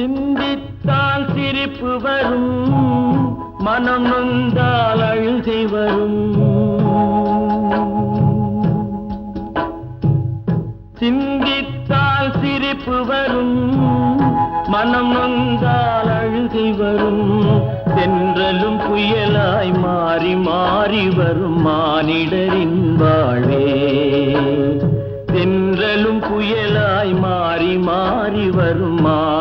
சிந்தித்தால் சிரிப்பு வரும். மனம் நொந்தால் அழுகை வரும். சிந்தித்தால் சிரிப்பு வரும். மனம் நொந்தால் அழுகை வரும். தென்றலும் புயலாய் மாறி மாறி வரும் மானிடரின் வாழ்வே. தென்றலும் புயலாய் மாறி மாறி வரும் மா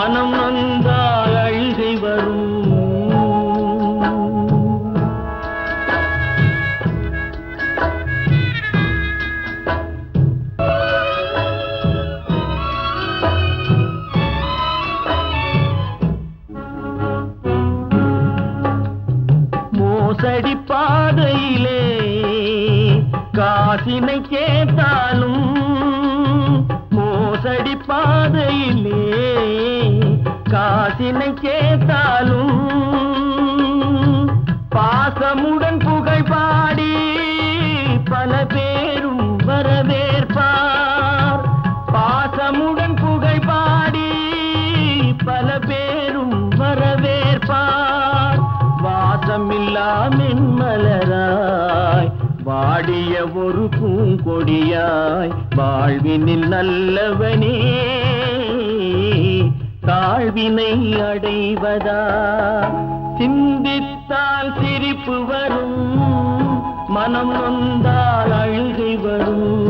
மனம் நந்தால் அழுகை வரும். மோசடி பாதையிலே காசினை கேட்டாலும் காசினை கேட்டாலும் பாசமுடன் புகழ் பாடி பல பேரும் வரவேற்பார். பாசமுடன் புகழ் பாடி பல பேரும் வரவேற்பார். வாசமில்லா மென்மலராய் வாடிய ஒரு பூங்கொடியாய் வாழ்வினில் நல்லவனே. தாழ்வினை அடைவதா? சிந்தித்தால் சிரிப்பு வரும் மனம் வந்தால் அழுகை வரும்.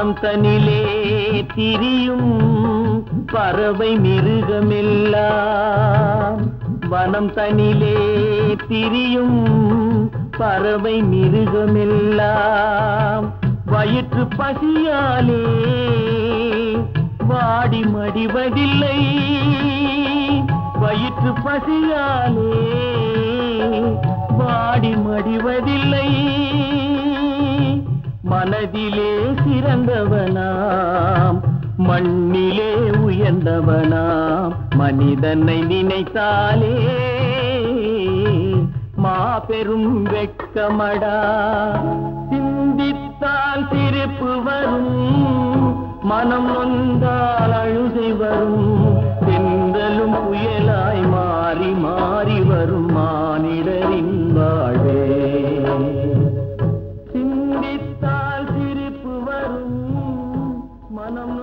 வனம் தனிலே திரியும் பறவை மிருகமெல்லாம். வனம் தனிலே திரியும் பறவை மிருகமெல்லாம். வயிற்று பசியாலே வாடி மடிவதில்லை. வயிற்று பசியாலே வாடி மடிவதில்லை. மனதிலே சிறந்தவனாம். மண்ணிலே உயர்ந்தவனாம். மனிதனை நினைத்தாலே மாபெரும் வெட்கமடா. சிந்தித்தால் சிரிப்பு வரும். மனம் நொந்தால் அழுகை வரும். தென்றலும் புயலாய் மாறி மாறி வரும். மானிடரின் வாழ் ஞானம்